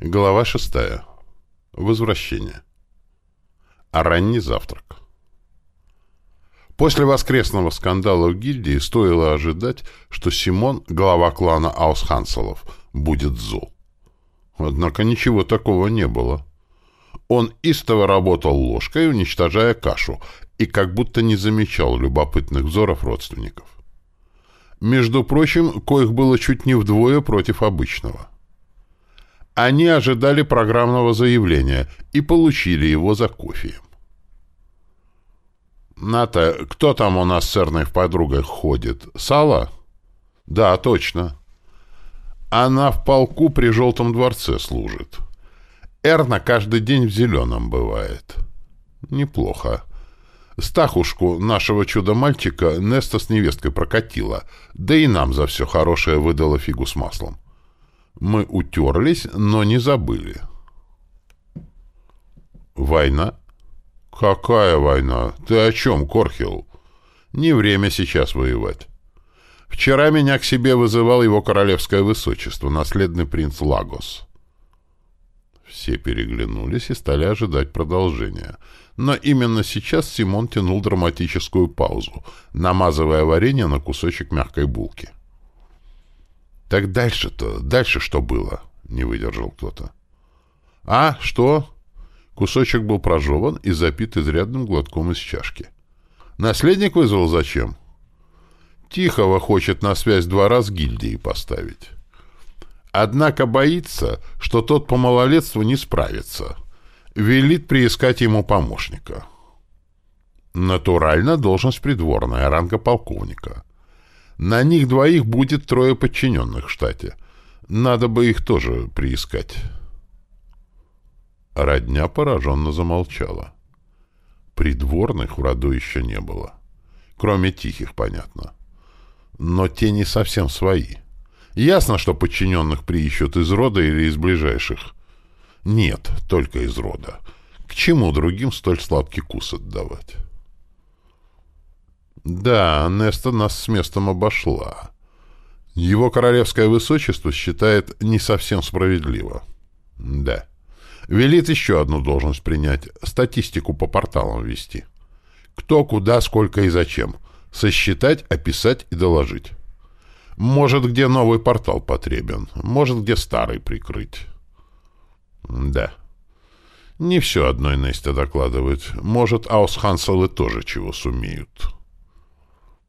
Глава шестая. Возвращение. А ранний завтрак. После воскресного скандала в гильдии стоило ожидать, что Симон, глава клана Аусханселов, будет зол. Однако ничего такого не было. Он истово работал ложкой, уничтожая кашу, и как будто не замечал любопытных взоров родственников. Между прочим, коих было чуть не вдвое против обычного. Они ожидали программного заявления и получили его за кофеем. «Ната, кто там у нас с Эрной в подругах ходит? Сала?» «Да, точно. Она в полку при Желтом дворце служит. Эрна каждый день в зеленом бывает. Неплохо. Стахушку, нашего чудо-мальчика, Неста с невесткой прокатила, да и нам за все хорошее выдала фигу с маслом. Мы утерлись, но не забыли. Война? Какая война? Ты о чем, Корхил? Не время сейчас воевать. Вчера меня к себе вызывал его королевское высочество, наследный принц Лагос. Все переглянулись и стали ожидать продолжения. Но именно сейчас Симон тянул драматическую паузу, намазывая варенье на кусочек мягкой булки. «Так дальше-то, дальше что было?» — не выдержал кто-то. «А, что?» Кусочек был прожеван и запит изрядным глотком из чашки. «Наследник вызвал зачем?» «Тихого хочет на связь два раз гильдии поставить». Однако боится, что тот по малолетству не справится. Велит приискать ему помощника. Натурально должность придворная, ранга полковника. На них двоих будет трое подчиненных в штате. Надо бы их тоже приискать. Родня пораженно замолчала. Придворных в роду еще не было. Кроме тихих, понятно. Но те не совсем свои. Ясно, что подчиненных приищут из рода или из ближайших. Нет, только из рода. К чему другим столь сладкий кус отдавать? Да, Неста нас с местом обошла. Его королевское высочество считает не совсем справедливо. Да. Велит еще одну должность принять, статистику по порталам вести. Кто, куда, сколько и зачем. Сосчитать, описать и доложить. Может, где новый портал потребен, может, где старый прикрыть. Да. Не все одной Несте докладывать. Может, аусханселы тоже чего сумеют.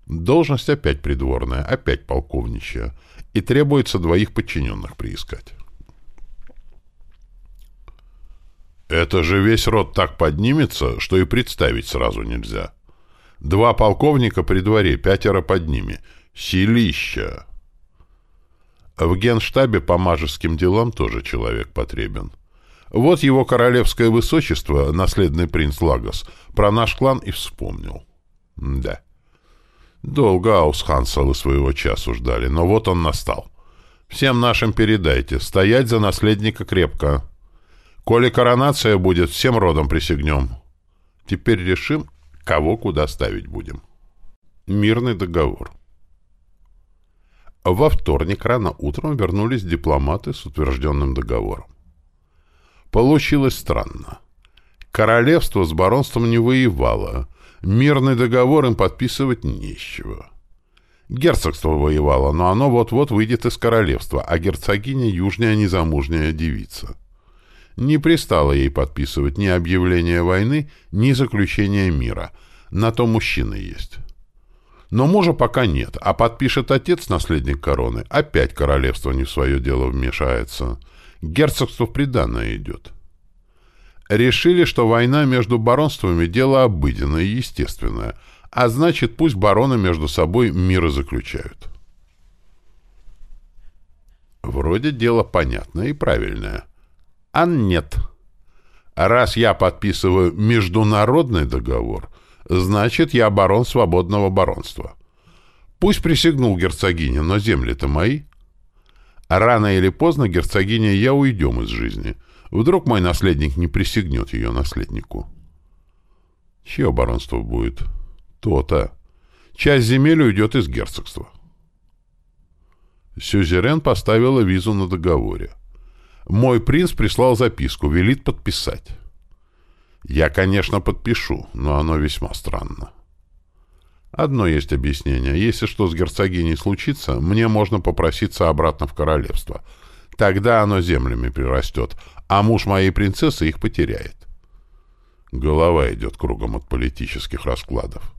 Должность опять придворная, опять полковничья. И требуется двоих подчиненных приискать. Это же весь род так поднимется, что и представить сразу нельзя. Два полковника при дворе, пятеро под ними. Силища! В генштабе по мажеским делам тоже человек потребен. Вот его королевское высочество, наследный принц Лагос, про наш клан и вспомнил. Да. Долго аусханцелы своего часу ждали, но вот он настал. Всем нашим передайте, стоять за наследника крепко. Коли коронация будет, всем родом присягнем. Теперь решим, кого куда ставить будем. Мирный договор. Во вторник рано утром вернулись дипломаты с утвержденным договором. Получилось странно. Королевство с баронством не воевало. Мирный договор им подписывать нечего. Герцогство воевало, но оно вот-вот выйдет из королевства, а герцогиня — южная незамужняя девица. Не пристало ей подписывать ни объявление войны, ни заключение мира. На то мужчины есть. Но мужа пока нет, а подпишет отец, наследник короны, опять королевство не в свое дело вмешается. Герцогство в приданное идет. Решили, что война между баронствами – дело обыденное и естественное, а значит, пусть бароны между собой миры заключают. Вроде дело понятное и правильное. А нет. Раз я подписываю международный договор, Значит, я барон свободного баронства. Пусть присягнул герцогиня, но земли-то мои. Рано или поздно герцогиня я уйдем из жизни. Вдруг мой наследник не присягнет ее наследнику. Чье баронство будет? То-то. Часть земель уйдет из герцогства. Сюзерен поставила визу на договоре. Мой принц прислал записку, велит подписать. Я, конечно, подпишу, но оно весьма странно. Одно есть объяснение. Если что с герцогиней случится, мне можно попроситься обратно в королевство. Тогда оно землями прирастет, а муж моей принцессы их потеряет. Голова идет кругом от политических раскладов.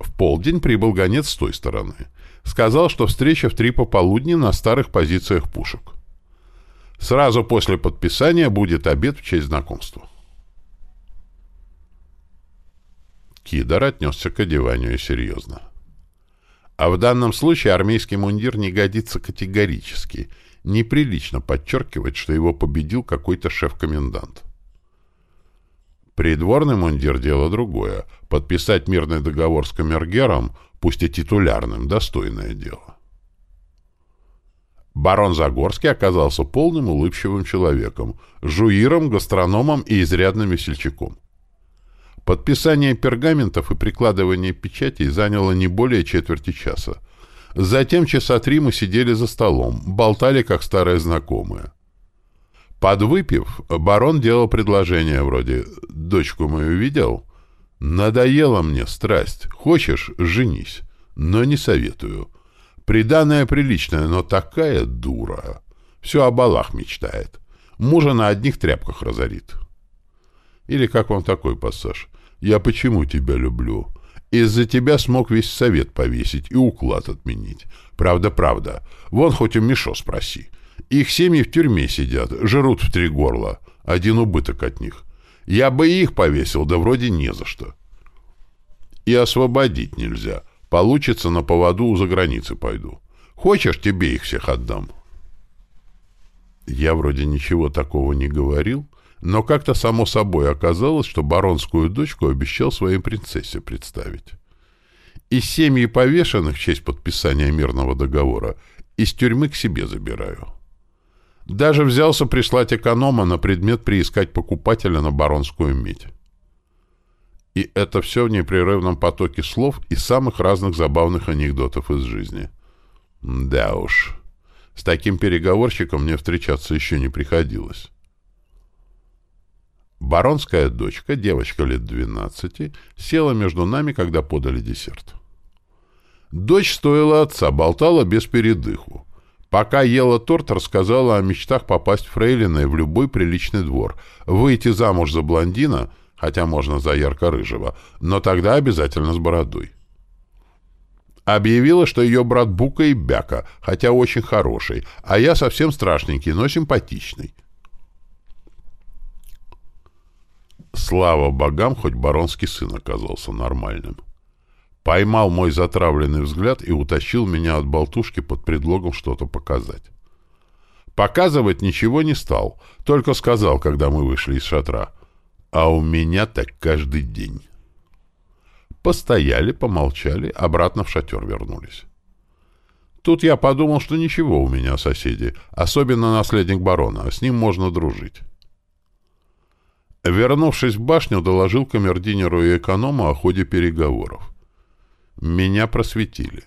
В полдень прибыл гонец с той стороны. Сказал, что встреча в три пополудни на старых позициях пушек. Сразу после подписания будет обед в честь знакомства. Кидор отнесся к одеванию серьезно. А в данном случае армейский мундир не годится категорически. Неприлично подчеркивать, что его победил какой-то шеф-комендант. Придворный мундир — дело другое. Подписать мирный договор с камергером, пусть и титулярным, достойное дело. Барон Загорский оказался полным улыбчивым человеком, жуиром, гастрономом и изрядным весельчаком. Подписание пергаментов и прикладывание печатей заняло не более четверти часа. Затем часа три мы сидели за столом, болтали как старые знакомые. Подвыпив, барон делал предложение вроде «Дочку мою видел?» «Надоела мне страсть. Хочешь — женись. Но не советую. Приданная приличная, но такая дура. Все о балах мечтает. Мужа на одних тряпках разорит». Или как вам такой пассаж? «Я почему тебя люблю?» Из-за тебя смог весь совет повесить и уклад отменить. Правда, правда. Вон хоть у Мишо спроси. Их семьи в тюрьме сидят, жрут в три горла. Один убыток от них. Я бы их повесил, да вроде не за что. И освободить нельзя. Получится, на поводу за границы пойду. Хочешь, тебе их всех отдам. Я вроде ничего такого не говорил, но как-то само собой оказалось, что баронскую дочку обещал своей принцессе представить. Из семьи повешенных в честь подписания мирного договора из тюрьмы к себе забираю. Даже взялся прислать эконома на предмет приискать покупателя на баронскую медь. И это все в непрерывном потоке слов и самых разных забавных анекдотов из жизни. Да уж, с таким переговорщиком мне встречаться еще не приходилось. Баронская дочка, девочка лет 12, села между нами, когда подали десерт. Дочь стоила отца, болтала без передыху. Пока ела торт, рассказала о мечтах попасть фрейлиной в любой приличный двор, выйти замуж за блондина, хотя можно за ярко-рыжего, но тогда обязательно с бородой. Объявила, что ее брат Бука и Бяка, хотя очень хороший, а я совсем страшненький, но симпатичный. Слава богам, хоть баронский сын оказался нормальным поймал мой затравленный взгляд и утащил меня от болтушки под предлогом что-то показать. Показывать ничего не стал, только сказал, когда мы вышли из шатра. А у меня так каждый день. Постояли, помолчали, обратно в шатер вернулись. Тут я подумал, что ничего у меня соседи, особенно наследник барона, с ним можно дружить. Вернувшись в башню, доложил камердинеру и эконому о ходе переговоров. Меня просветили.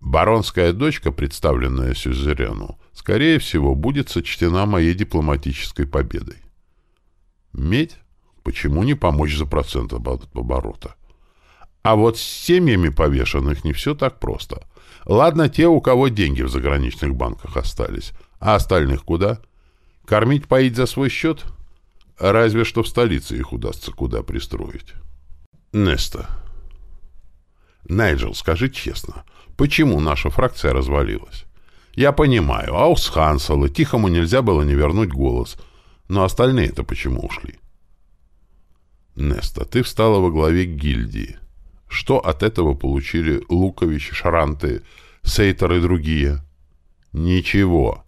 Баронская дочка, представленная Сюзерену, скорее всего, будет сочтена моей дипломатической победой. Медь? Почему не помочь за процент оборота? А вот с семьями повешенных не все так просто. Ладно, те, у кого деньги в заграничных банках остались. А остальных куда? Кормить, поить за свой счет? Разве что в столице их удастся куда пристроить. Неста. Найджел, скажи честно, почему наша фракция развалилась? Я понимаю, Аус Хансел, и Тихому нельзя было не вернуть голос. Но остальные-то почему ушли? Неста, ты встала во главе гильдии. Что от этого получили Лукович, Шаранты, Сейтер и другие? Ничего.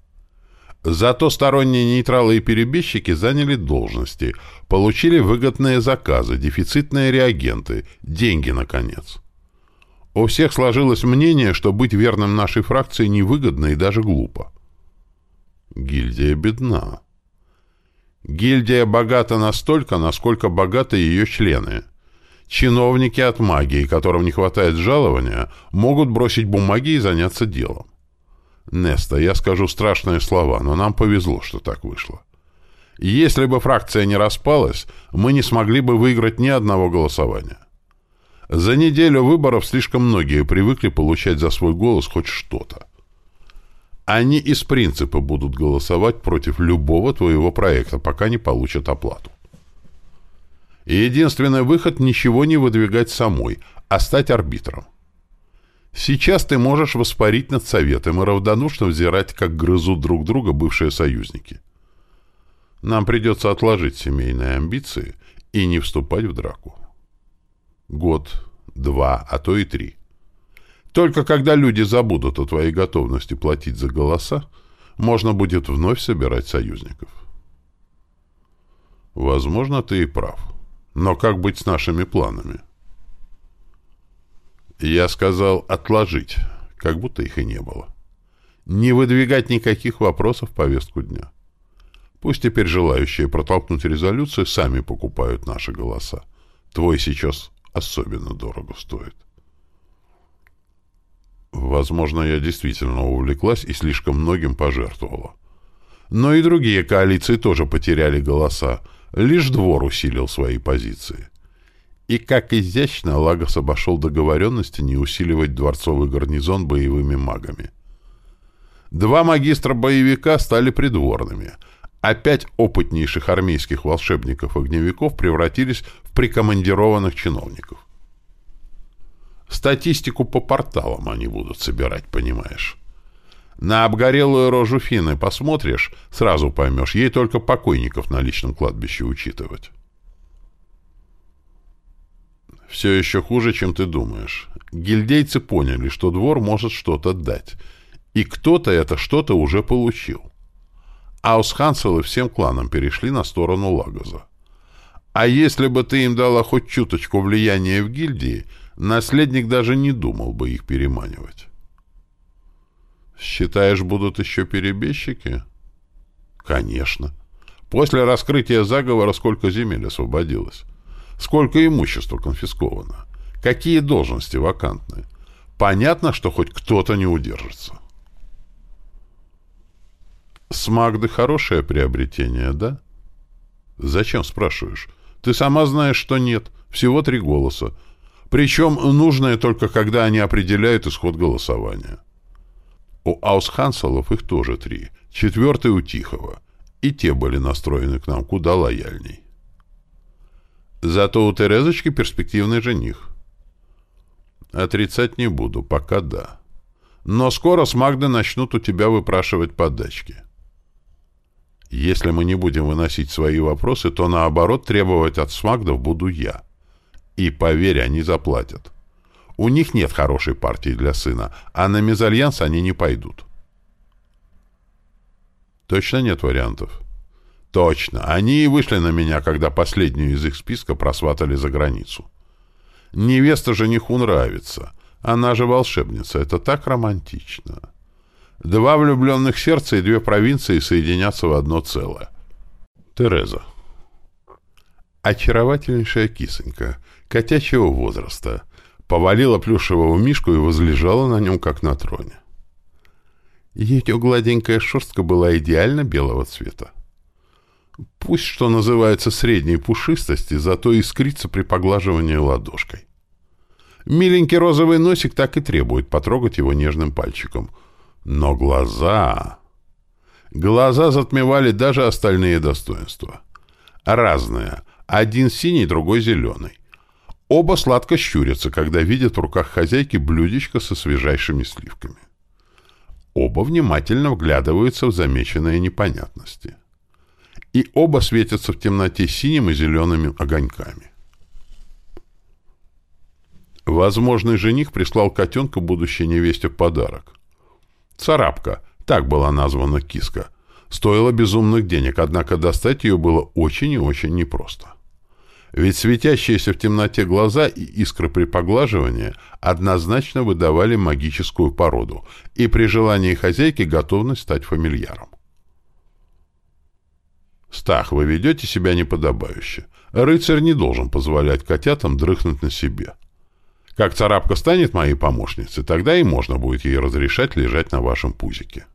Зато сторонние нейтралы и перебежчики заняли должности, получили выгодные заказы, дефицитные реагенты, деньги, наконец. У всех сложилось мнение, что быть верным нашей фракции невыгодно и даже глупо. Гильдия бедна. Гильдия богата настолько, насколько богаты ее члены. Чиновники от магии, которым не хватает жалования, могут бросить бумаги и заняться делом. Неста, я скажу страшные слова, но нам повезло, что так вышло. Если бы фракция не распалась, мы не смогли бы выиграть ни одного голосования. За неделю выборов слишком многие привыкли получать за свой голос хоть что-то. Они из принципа будут голосовать против любого твоего проекта, пока не получат оплату. И единственный выход — ничего не выдвигать самой, а стать арбитром. Сейчас ты можешь воспарить над советом и равнодушно взирать, как грызут друг друга бывшие союзники. Нам придется отложить семейные амбиции и не вступать в драку. Год, два, а то и три. Только когда люди забудут о твоей готовности платить за голоса, можно будет вновь собирать союзников. Возможно, ты и прав. Но как быть с нашими планами? Я сказал «отложить», как будто их и не было. Не выдвигать никаких вопросов в повестку дня. Пусть теперь желающие протолкнуть резолюцию сами покупают наши голоса. Твой сейчас особенно дорого стоит. Возможно, я действительно увлеклась и слишком многим пожертвовала. Но и другие коалиции тоже потеряли голоса. Лишь двор усилил свои позиции. И как изящно Лагос обошел договоренности не усиливать дворцовый гарнизон боевыми магами. Два магистра-боевика стали придворными, а пять опытнейших армейских волшебников-огневиков превратились в прикомандированных чиновников. Статистику по порталам они будут собирать, понимаешь. На обгорелую рожу Фины посмотришь, сразу поймешь, ей только покойников на личном кладбище учитывать. Все еще хуже, чем ты думаешь. Гильдейцы поняли, что двор может что-то дать. И кто-то это что-то уже получил. Аусханцелы всем кланам перешли на сторону Лагоза. А если бы ты им дала хоть чуточку влияния в гильдии, наследник даже не думал бы их переманивать. Считаешь, будут еще перебежчики? Конечно. После раскрытия заговора сколько земель освободилось? Сколько имущества конфисковано? Какие должности вакантны? Понятно, что хоть кто-то не удержится. Смагды хорошее приобретение, да? Зачем спрашиваешь? Ты сама знаешь, что нет. Всего три голоса. Причем нужное только когда они определяют исход голосования. У Аусханселов их тоже три. Четвертый у Тихого. И те были настроены к нам куда лояльней. Зато у Терезочки перспективный жених. Отрицать не буду, пока да. Но скоро с Магды начнут у тебя выпрашивать подачки. Если мы не будем выносить свои вопросы, то наоборот требовать от Смагдов буду я. И поверь, они заплатят. У них нет хорошей партии для сына, а на мезальянс они не пойдут. Точно нет вариантов. Точно, они и вышли на меня, когда последнюю из их списка просватали за границу. Невеста жениху нравится. Она же волшебница. Это так романтично. Два влюбленных сердца и две провинции соединятся в одно целое. Тереза. Очаровательнейшая кисонька, котячего возраста, повалила плюшевого мишку и возлежала на нем, как на троне. Ее гладенькая шерстка была идеально белого цвета. Пусть, что называется, средней пушистости, зато искрится при поглаживании ладошкой. Миленький розовый носик так и требует потрогать его нежным пальчиком. Но глаза... Глаза затмевали даже остальные достоинства. Разные. Один синий, другой зеленый. Оба сладко щурятся, когда видят в руках хозяйки блюдечко со свежайшими сливками. Оба внимательно вглядываются в замеченные непонятности и оба светятся в темноте синим и зелеными огоньками. Возможный жених прислал котенка будущей невесте в подарок. Царапка, так была названа киска, стоила безумных денег, однако достать ее было очень и очень непросто. Ведь светящиеся в темноте глаза и искры при поглаживании однозначно выдавали магическую породу и при желании хозяйки готовность стать фамильяром. «Стах, вы ведете себя неподобающе. Рыцарь не должен позволять котятам дрыхнуть на себе. Как царапка станет моей помощницей, тогда и можно будет ей разрешать лежать на вашем пузике.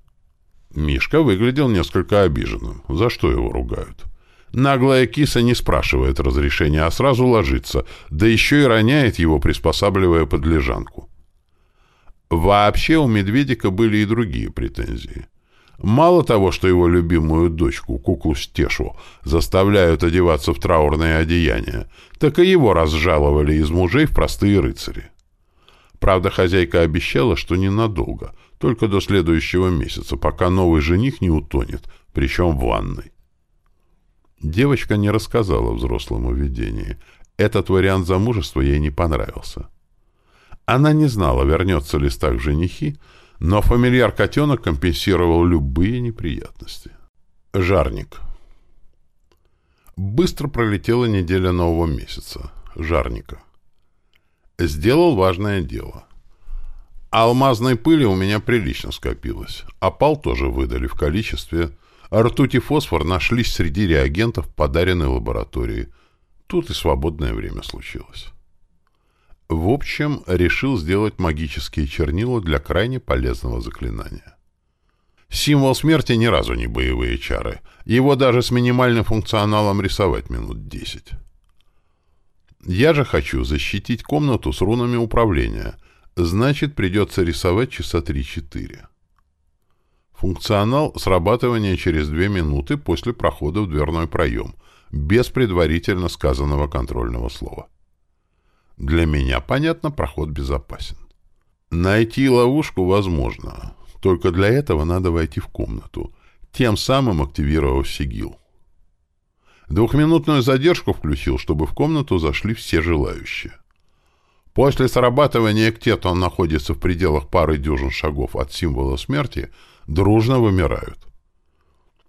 Мишка выглядел несколько обиженным. За что его ругают? Наглая киса не спрашивает разрешения, а сразу ложится, да еще и роняет его, приспосабливая под лежанку. Вообще у Медведика были и другие претензии. Мало того, что его любимую дочку, куклу Стешу, заставляют одеваться в траурное одеяние, так и его разжаловали из мужей в простые рыцари. Правда, хозяйка обещала, что ненадолго, только до следующего месяца, пока новый жених не утонет, причем в ванной. Девочка не рассказала взрослому видении. Этот вариант замужества ей не понравился. Она не знала, вернется ли стак женихи, но фамильяр-котенок компенсировал любые неприятности. Жарник. Быстро пролетела неделя нового месяца. Жарника. Сделал важное дело. Алмазной пыли у меня прилично скопилось. Опал тоже выдали в количестве. Ртуть и фосфор нашлись среди реагентов, подаренной лаборатории. Тут и свободное время случилось. В общем, решил сделать магические чернила для крайне полезного заклинания. Символ смерти ни разу не боевые чары. Его даже с минимальным функционалом рисовать минут 10. Я же хочу защитить комнату с рунами управления. Значит, придется рисовать часа 3-4. Функционал срабатывания через 2 минуты после прохода в дверной проем, без предварительно сказанного контрольного слова. Для меня, понятно, проход безопасен. Найти ловушку возможно, только для этого надо войти в комнату, тем самым активировав сигил. Двухминутную задержку включил, чтобы в комнату зашли все желающие. После срабатывания ктета он находится в пределах пары дюжин шагов от символа смерти, дружно вымирают.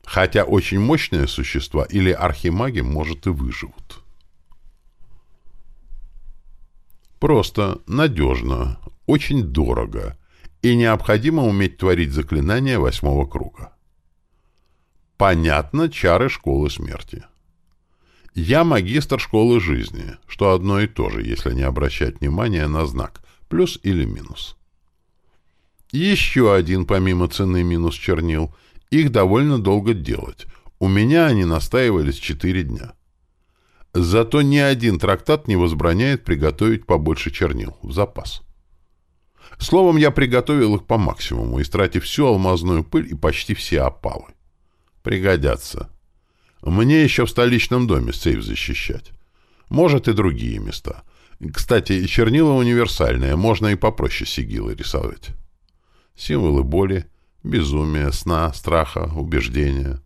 Хотя очень мощные существа или архимаги, может, и выживут. Просто, надежно, очень дорого и необходимо уметь творить заклинания восьмого круга. Понятно, чары школы смерти. Я магистр школы жизни, что одно и то же, если не обращать внимания на знак, плюс или минус. Еще один помимо цены минус чернил. Их довольно долго делать. У меня они настаивались 4 дня. Зато ни один трактат не возбраняет приготовить побольше чернил, в запас. Словом, я приготовил их по максимуму, истратив всю алмазную пыль и почти все опалы. Пригодятся. Мне еще в столичном доме сейф защищать. Может, и другие места. Кстати, чернила универсальные, можно и попроще сигилы рисовать. Символы боли, безумия, сна, страха, убеждения.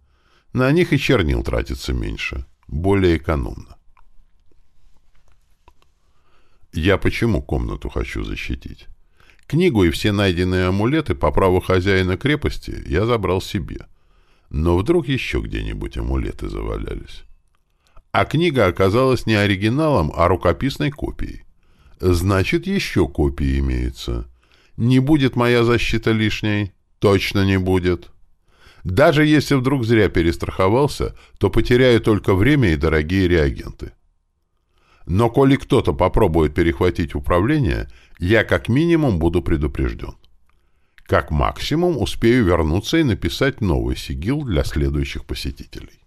На них и чернил тратится меньше, более экономно. Я почему комнату хочу защитить? Книгу и все найденные амулеты по праву хозяина крепости я забрал себе. Но вдруг еще где-нибудь амулеты завалялись. А книга оказалась не оригиналом, а рукописной копией. Значит, еще копии имеются. Не будет моя защита лишней? Точно не будет. Даже если вдруг зря перестраховался, то потеряю только время и дорогие реагенты. Но коли кто-то попробует перехватить управление, я как минимум буду предупрежден. Как максимум успею вернуться и написать новый сигил для следующих посетителей.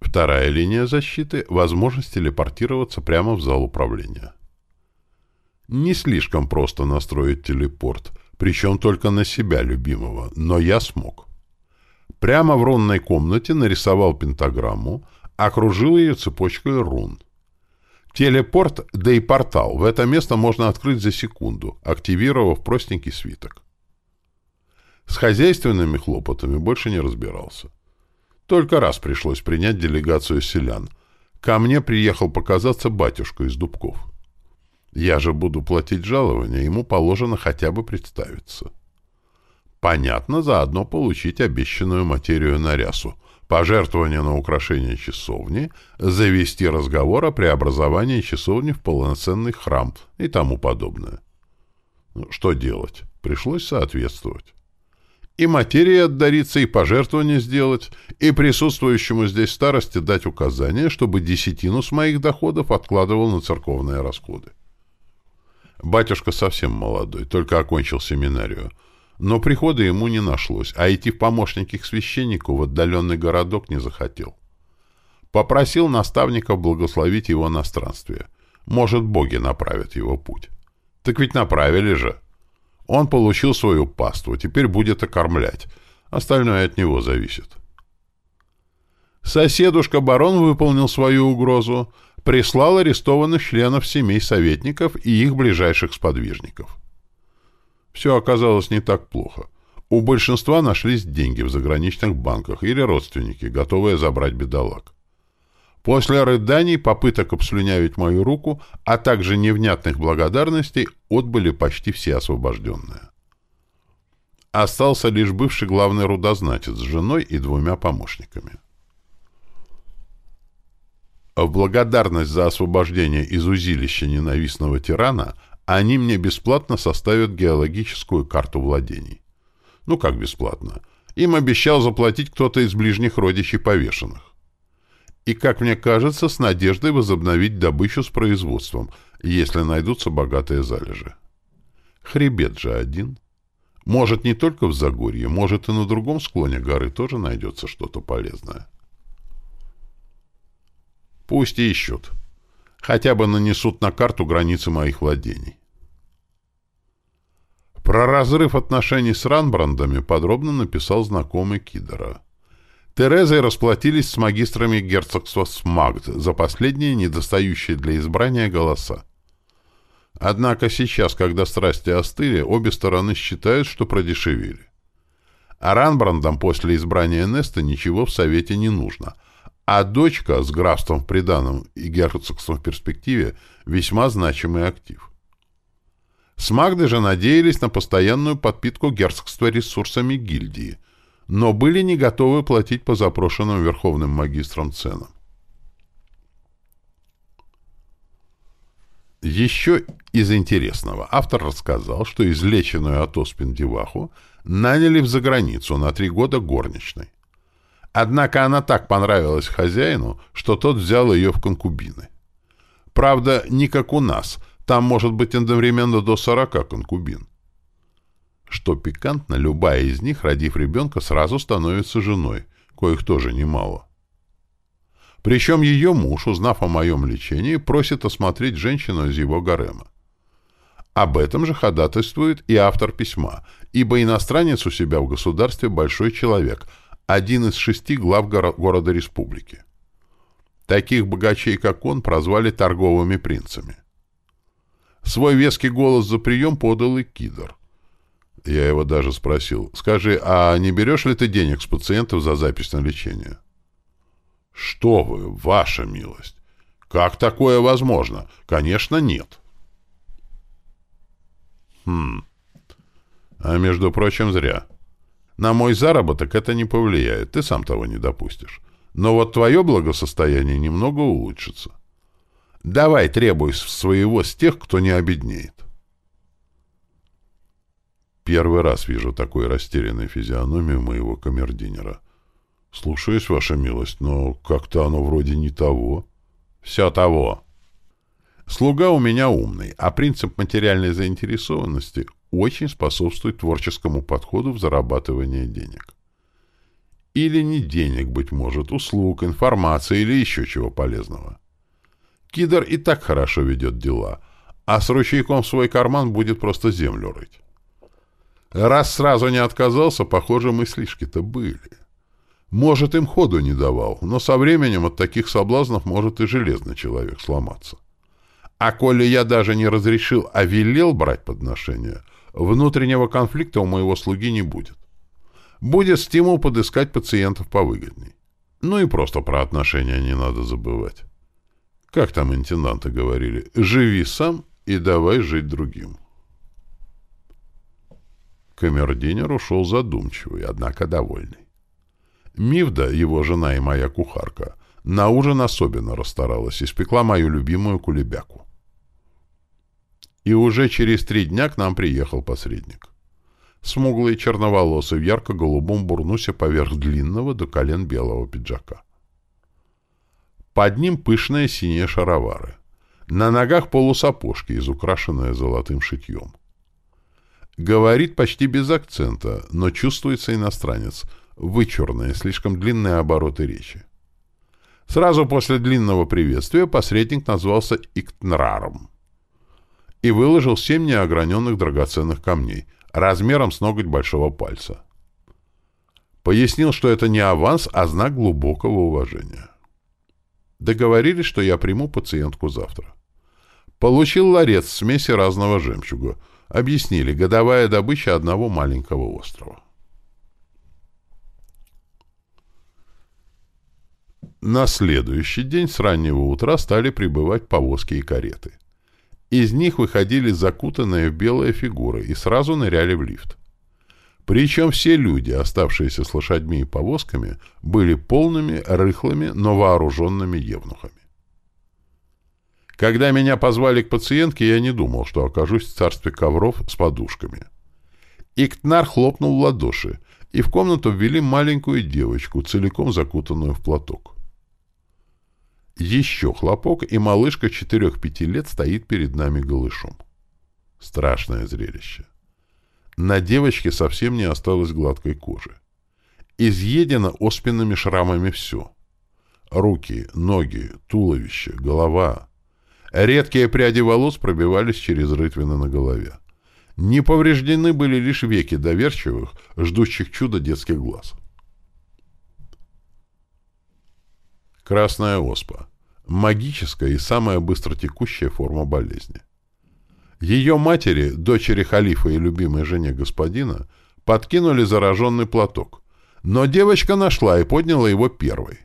Вторая линия защиты — возможность телепортироваться прямо в зал управления. Не слишком просто настроить телепорт, причем только на себя любимого, но я смог. Прямо в рунной комнате нарисовал пентаграмму, окружил ее цепочкой рун. Телепорт, да и портал в это место можно открыть за секунду, активировав простенький свиток. С хозяйственными хлопотами больше не разбирался. Только раз пришлось принять делегацию селян. Ко мне приехал показаться батюшка из Дубков. Я же буду платить жалование, ему положено хотя бы представиться. Понятно, заодно получить обещанную материю на рясу, пожертвование на украшение часовни, завести разговор о преобразовании часовни в полноценный храм и тому подобное. Ну, что делать? Пришлось соответствовать. И материи отдариться, и пожертвование сделать, и присутствующему здесь старости дать указание, чтобы десятину с моих доходов откладывал на церковные расходы. Батюшка совсем молодой, только окончил семинарию. Но прихода ему не нашлось, а идти в помощники к священнику в отдаленный городок не захотел. Попросил наставников благословить его на странствие. Может, боги направят его путь. Так ведь направили же. Он получил свою паству, теперь будет окормлять. Остальное от него зависит. Соседушка-барон выполнил свою угрозу, прислал арестованных членов семей советников и их ближайших сподвижников. Все оказалось не так плохо. У большинства нашлись деньги в заграничных банках или родственники, готовые забрать бедолаг. После рыданий, попыток обслюнявить мою руку, а также невнятных благодарностей, отбыли почти все освобожденные. Остался лишь бывший главный рудознатец с женой и двумя помощниками. В благодарность за освобождение из узилища ненавистного тирана они мне бесплатно составят геологическую карту владений. Ну как бесплатно? Им обещал заплатить кто-то из ближних родичей повешенных и, как мне кажется, с надеждой возобновить добычу с производством, если найдутся богатые залежи. Хребет же один. Может, не только в Загорье, может, и на другом склоне горы тоже найдется что-то полезное. Пусть и ищут. Хотя бы нанесут на карту границы моих владений. Про разрыв отношений с Ранбрандами подробно написал знакомый Кидера. Терезой расплатились с магистрами герцогства Смагд за последние недостающие для избрания голоса. Однако сейчас, когда страсти остыли, обе стороны считают, что продешевили. А Ранбрандам после избрания Неста ничего в Совете не нужно, а дочка с графством в и герцогством в перспективе весьма значимый актив. Смагды же надеялись на постоянную подпитку герцогства ресурсами гильдии – но были не готовы платить по запрошенным верховным магистрам ценам. Еще из интересного автор рассказал, что излеченную от оспин деваху наняли в заграницу на три года горничной. Однако она так понравилась хозяину, что тот взял ее в конкубины. Правда, не как у нас, там может быть одновременно до сорока конкубин. Что пикантно, любая из них, родив ребенка, сразу становится женой, коих тоже немало. Причем ее муж, узнав о моем лечении, просит осмотреть женщину из его гарема. Об этом же ходатайствует и автор письма, ибо иностранец у себя в государстве большой человек, один из шести глав горо города республики. Таких богачей, как он, прозвали торговыми принцами. Свой веский голос за прием подал и Кидр. Я его даже спросил. «Скажи, а не берешь ли ты денег с пациентов за запись на лечение?» «Что вы, ваша милость! Как такое возможно? Конечно, нет». «Хм. А между прочим, зря. На мой заработок это не повлияет, ты сам того не допустишь. Но вот твое благосостояние немного улучшится. Давай требуй своего с тех, кто не обеднеет». Первый раз вижу такой растерянной физиономию моего камердинера. Слушаюсь, ваша милость, но как-то оно вроде не того. Все того. Слуга у меня умный, а принцип материальной заинтересованности очень способствует творческому подходу в зарабатывании денег. Или не денег, быть может, услуг, информации или еще чего полезного. Кидр и так хорошо ведет дела, а с ручейком в свой карман будет просто землю рыть. Раз сразу не отказался, похоже, мыслишки-то были. Может, им ходу не давал, но со временем от таких соблазнов может и железный человек сломаться. А коли я даже не разрешил, а велел брать подношения, внутреннего конфликта у моего слуги не будет. Будет стимул подыскать пациентов повыгодней. Ну и просто про отношения не надо забывать. Как там интенданты говорили, живи сам и давай жить другим. Камердинер ушел задумчивый, однако довольный. Мивда, его жена и моя кухарка, на ужин особенно расстаралась и спекла мою любимую кулебяку. И уже через три дня к нам приехал посредник. смуглый черноволосый, в ярко-голубом бурнусе поверх длинного до колен белого пиджака. Под ним пышные синие шаровары. На ногах полусапожки, изукрашенные золотым шитьем. Говорит почти без акцента, но чувствуется иностранец, вычурные, слишком длинные обороты речи. Сразу после длинного приветствия посредник назвался Иктнраром и выложил семь неограненных драгоценных камней, размером с ноготь большого пальца. Пояснил, что это не аванс, а знак глубокого уважения. Договорились, что я приму пациентку завтра. Получил ларец смеси разного жемчуга. Объяснили, годовая добыча одного маленького острова. На следующий день с раннего утра стали прибывать повозки и кареты. Из них выходили закутанные в белые фигуры и сразу ныряли в лифт. Причем все люди, оставшиеся с лошадьми и повозками, были полными, рыхлыми, но вооруженными евнухами. Когда меня позвали к пациентке, я не думал, что окажусь в царстве ковров с подушками. Иктнар хлопнул в ладоши, и в комнату ввели маленькую девочку, целиком закутанную в платок. Еще хлопок, и малышка четырех-пяти лет стоит перед нами голышом. Страшное зрелище. На девочке совсем не осталось гладкой кожи. Изъедено оспенными шрамами все. Руки, ноги, туловище, голова. Редкие пряди волос пробивались через рытвины на голове. Не повреждены были лишь веки доверчивых, ждущих чуда детских глаз. Красная оспа. Магическая и самая быстротекущая форма болезни. Ее матери, дочери халифа и любимой жене господина, подкинули зараженный платок, но девочка нашла и подняла его первой.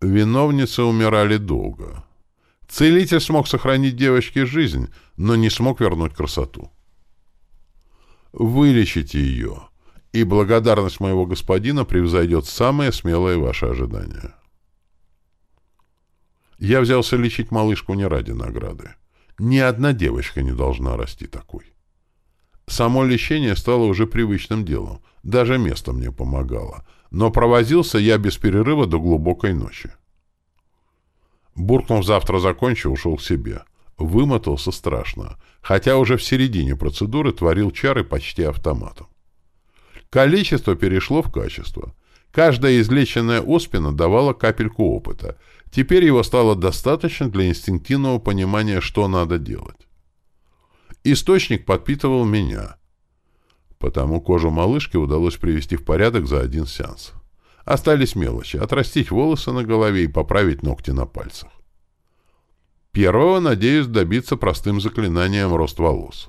Виновницы умирали долго. Целитель смог сохранить девочке жизнь, но не смог вернуть красоту. Вылечите ее, и благодарность моего господина превзойдет самые смелые ваши ожидания. Я взялся лечить малышку не ради награды. Ни одна девочка не должна расти такой. Само лечение стало уже привычным делом, даже место мне помогало, но провозился я без перерыва до глубокой ночи. Буркнув завтра закончу, ушел к себе. Вымотался страшно, хотя уже в середине процедуры творил чары почти автоматом. Количество перешло в качество. Каждая излеченная оспина давала капельку опыта. Теперь его стало достаточно для инстинктивного понимания, что надо делать. Источник подпитывал меня. Потому кожу малышки удалось привести в порядок за один сеанс. Остались мелочи — отрастить волосы на голове и поправить ногти на пальцах. Первого надеюсь добиться простым заклинанием рост волос.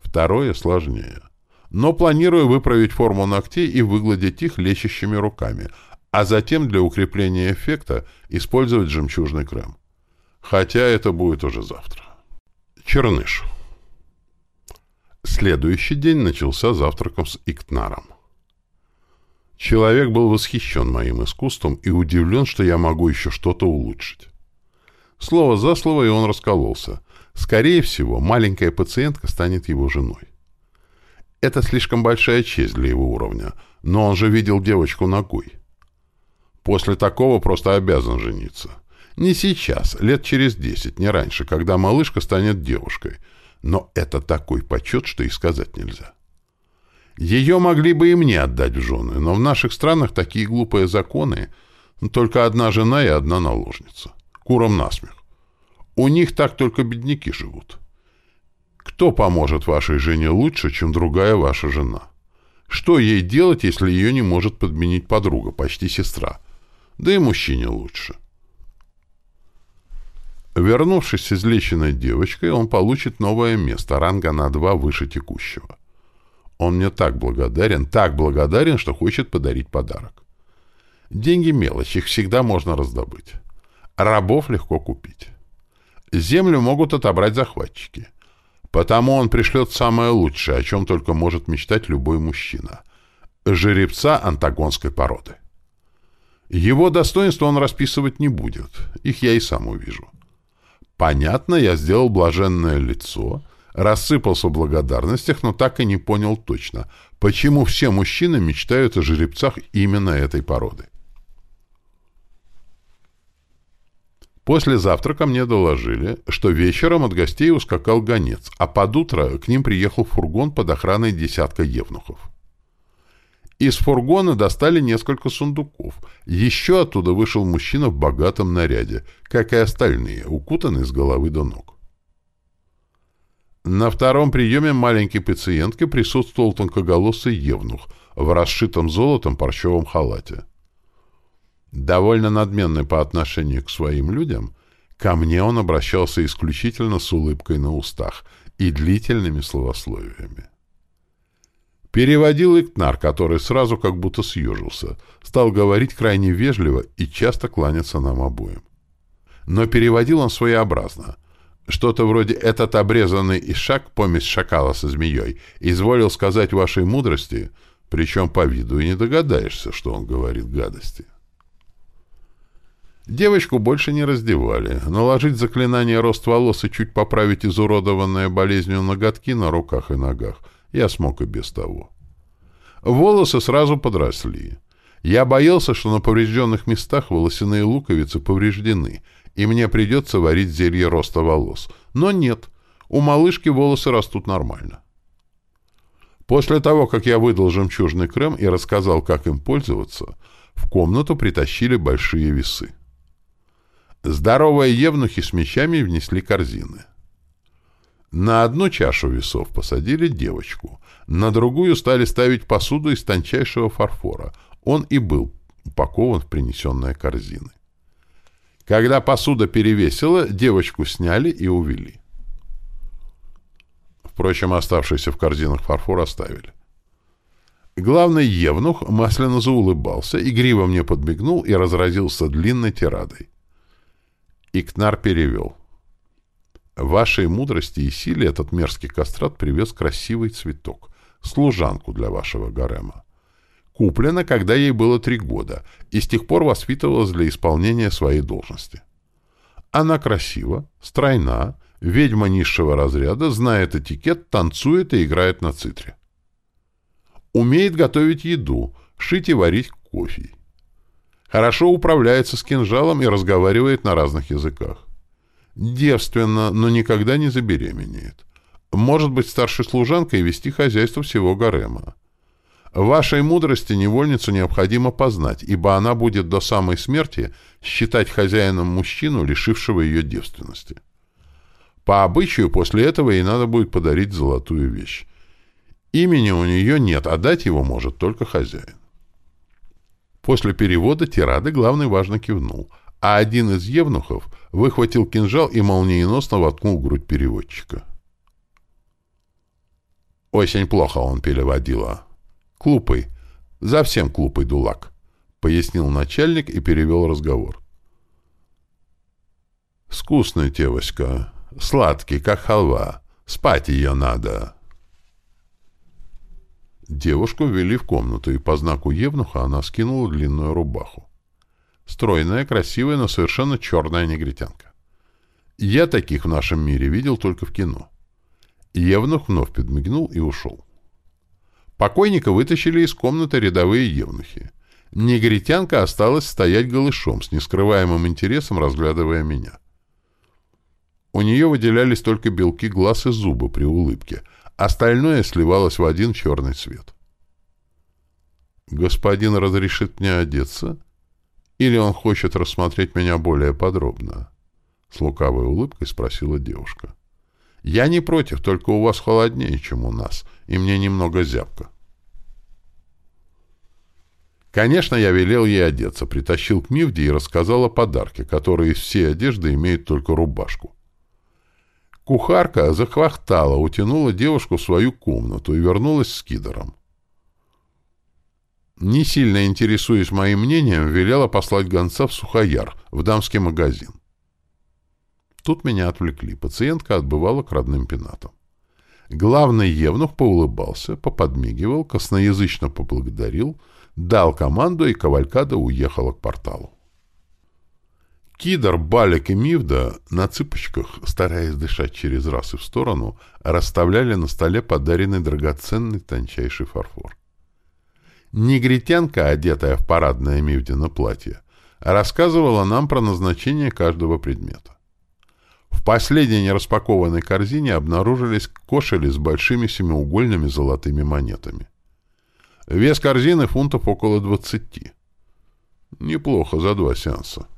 Второе сложнее — но планирую выправить форму ногтей и выгладить их лечащими руками, а затем для укрепления эффекта использовать жемчужный крем. Хотя это будет уже завтра. Черныш. Следующий день начался завтраком с Иктнаром. Человек был восхищен моим искусством и удивлен, что я могу еще что-то улучшить. Слово за слово, и он раскололся. Скорее всего, маленькая пациентка станет его женой. Это слишком большая честь для его уровня, но он же видел девочку ногой. После такого просто обязан жениться. Не сейчас, лет через десять, не раньше, когда малышка станет девушкой. Но это такой почет, что и сказать нельзя. Ее могли бы и мне отдать в жены, но в наших странах такие глупые законы. Только одна жена и одна наложница. Куром насмех. У них так только бедняки живут. Кто поможет вашей жене лучше, чем другая ваша жена? Что ей делать, если ее не может подменить подруга, почти сестра? Да и мужчине лучше. Вернувшись с излеченной девочкой, он получит новое место, ранга на два выше текущего. Он мне так благодарен, так благодарен, что хочет подарить подарок. Деньги мелочь, их всегда можно раздобыть. Рабов легко купить. Землю могут отобрать захватчики. Потому он пришлет самое лучшее, о чем только может мечтать любой мужчина. Жеребца антагонской породы. Его достоинства он расписывать не будет. Их я и сам увижу. Понятно, я сделал блаженное лицо, Рассыпался в благодарностях, но так и не понял точно, почему все мужчины мечтают о жеребцах именно этой породы. После завтрака мне доложили, что вечером от гостей ускакал гонец, а под утро к ним приехал фургон под охраной десятка евнухов. Из фургона достали несколько сундуков. Еще оттуда вышел мужчина в богатом наряде, как и остальные, укутанный с головы до ног. На втором приеме маленькой пациентки присутствовал тонкоголосый евнух в расшитом золотом парчевом халате. Довольно надменный по отношению к своим людям, ко мне он обращался исключительно с улыбкой на устах и длительными словословиями. Переводил Икнар, который сразу как будто съежился, стал говорить крайне вежливо и часто кланяться нам обоим. Но переводил он своеобразно. Что-то вроде «этот обрезанный ишак, помесь шакала со змеей, изволил сказать вашей мудрости», причем по виду и не догадаешься, что он говорит гадости. Девочку больше не раздевали. Наложить заклинание рост волос и чуть поправить изуродованное болезнью ноготки на руках и ногах я смог и без того. Волосы сразу подросли. Я боялся, что на поврежденных местах волосяные луковицы повреждены, и мне придется варить зелье роста волос. Но нет, у малышки волосы растут нормально. После того, как я выдал жемчужный крем и рассказал, как им пользоваться, в комнату притащили большие весы. Здоровые евнухи с мечами внесли корзины. На одну чашу весов посадили девочку, на другую стали ставить посуду из тончайшего фарфора. Он и был упакован в принесенные корзины. Когда посуда перевесила, девочку сняли и увели. Впрочем, оставшийся в корзинах фарфор оставили. Главный евнух масляно заулыбался, игриво мне подмигнул и разразился длинной тирадой. Икнар перевел. «Вашей мудрости и силе этот мерзкий кастрат привез красивый цветок, служанку для вашего гарема. Куплена, когда ей было три года, и с тех пор воспитывалась для исполнения своей должности. Она красива, стройна, ведьма низшего разряда, знает этикет, танцует и играет на цитре. Умеет готовить еду, шить и варить кофе. Хорошо управляется с кинжалом и разговаривает на разных языках. Девственно, но никогда не забеременеет. Может быть старшей служанкой и вести хозяйство всего гарема. Вашей мудрости невольницу необходимо познать, ибо она будет до самой смерти считать хозяином мужчину, лишившего ее девственности. По обычаю, после этого ей надо будет подарить золотую вещь. Имени у нее нет, а дать его может только хозяин. После перевода тирады главный важно кивнул, а один из евнухов выхватил кинжал и молниеносно воткнул грудь переводчика. «Очень плохо он переводила. Клупый. Совсем клупый дулак», — пояснил начальник и перевел разговор. «Скусный девочка. Сладкий, как халва. Спать ее надо». Девушку ввели в комнату, и по знаку Евнуха она скинула длинную рубаху. Стройная, красивая, но совершенно черная негритянка. Я таких в нашем мире видел только в кино. Евнух вновь подмигнул и ушел. Покойника вытащили из комнаты рядовые евнухи. Негритянка осталась стоять голышом, с нескрываемым интересом разглядывая меня. У нее выделялись только белки глаз и зубы при улыбке — Остальное сливалось в один черный цвет. «Господин разрешит мне одеться? Или он хочет рассмотреть меня более подробно?» С лукавой улыбкой спросила девушка. «Я не против, только у вас холоднее, чем у нас, и мне немного зябко». Конечно, я велел ей одеться, притащил к Мивде и рассказал о подарке, который из всей одежды имеет только рубашку. Кухарка захвахтала, утянула девушку в свою комнату и вернулась с кидором. Не сильно интересуясь моим мнением, велела послать гонца в Сухояр, в дамский магазин. Тут меня отвлекли. Пациентка отбывала к родным пенатам. Главный евнух поулыбался, поподмигивал, косноязычно поблагодарил, дал команду, и кавалькада уехала к порталу. Кидр, Балик и Мивда на цыпочках, стараясь дышать через раз и в сторону, расставляли на столе подаренный драгоценный тончайший фарфор. Негритянка, одетая в парадное Мивдино платье, рассказывала нам про назначение каждого предмета. В последней нераспакованной корзине обнаружились кошели с большими семиугольными золотыми монетами. Вес корзины фунтов около двадцати. Неплохо за два сеанса.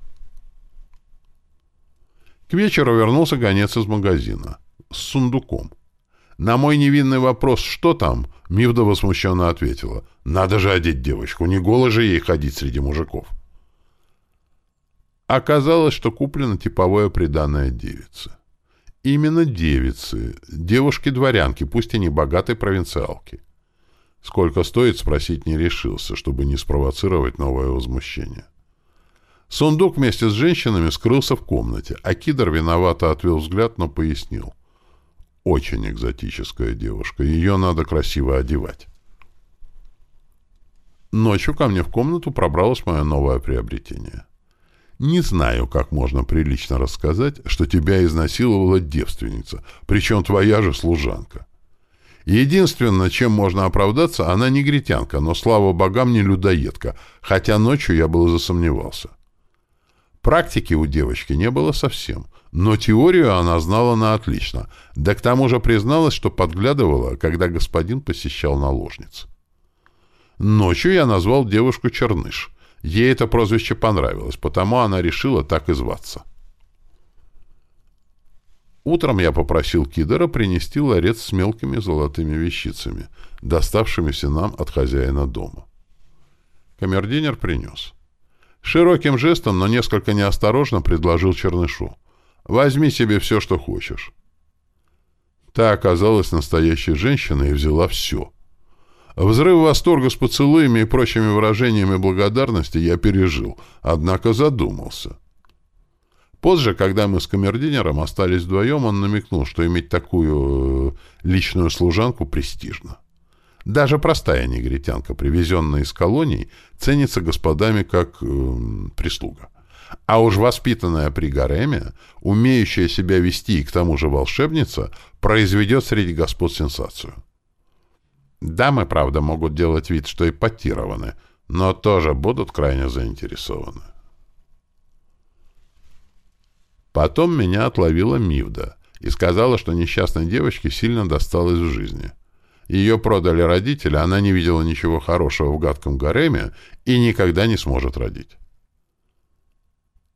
К вечеру вернулся гонец из магазина. С сундуком. На мой невинный вопрос «Что там?» Мивда возмущенно ответила. «Надо же одеть девочку, не голо же ей ходить среди мужиков». Оказалось, что куплено типовое приданное девице. Именно девицы, девушки-дворянки, пусть и не богатой провинциалки. Сколько стоит, спросить не решился, чтобы не спровоцировать новое возмущение. Сундук вместе с женщинами скрылся в комнате, а Кидр виновато отвел взгляд, но пояснил. Очень экзотическая девушка, ее надо красиво одевать. Ночью ко мне в комнату пробралось мое новое приобретение. Не знаю, как можно прилично рассказать, что тебя изнасиловала девственница, причем твоя же служанка. Единственное, чем можно оправдаться, она негритянка, но, слава богам, не людоедка, хотя ночью я был засомневался. Практики у девочки не было совсем, но теорию она знала на отлично, да к тому же призналась, что подглядывала, когда господин посещал наложниц. Ночью я назвал девушку Черныш. Ей это прозвище понравилось, потому она решила так и зваться. Утром я попросил Кидера принести ларец с мелкими золотыми вещицами, доставшимися нам от хозяина дома. Камердинер принес. Широким жестом, но несколько неосторожно предложил Чернышу. «Возьми себе все, что хочешь». Та оказалась настоящей женщиной и взяла все. Взрыв восторга с поцелуями и прочими выражениями благодарности я пережил, однако задумался. Позже, когда мы с камердинером остались вдвоем, он намекнул, что иметь такую э, личную служанку престижно. Даже простая негритянка, привезенная из колоний, ценится господами как э, прислуга. А уж воспитанная при гареме, умеющая себя вести и к тому же волшебница, произведет среди господ сенсацию. Дамы, правда, могут делать вид, что ипотированы, но тоже будут крайне заинтересованы. Потом меня отловила Мивда и сказала, что несчастной девочке сильно досталось в жизни. Ее продали родители, она не видела ничего хорошего в гадком гареме и никогда не сможет родить.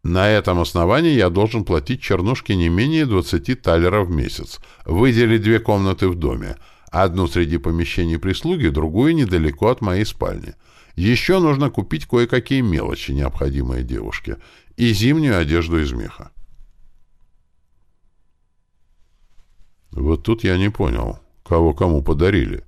На этом основании я должен платить чернушке не менее 20 талеров в месяц, выделить две комнаты в доме, одну среди помещений прислуги, другую недалеко от моей спальни. Еще нужно купить кое-какие мелочи, необходимые девушке, и зимнюю одежду из меха. Вот тут я не понял кого кому подарили.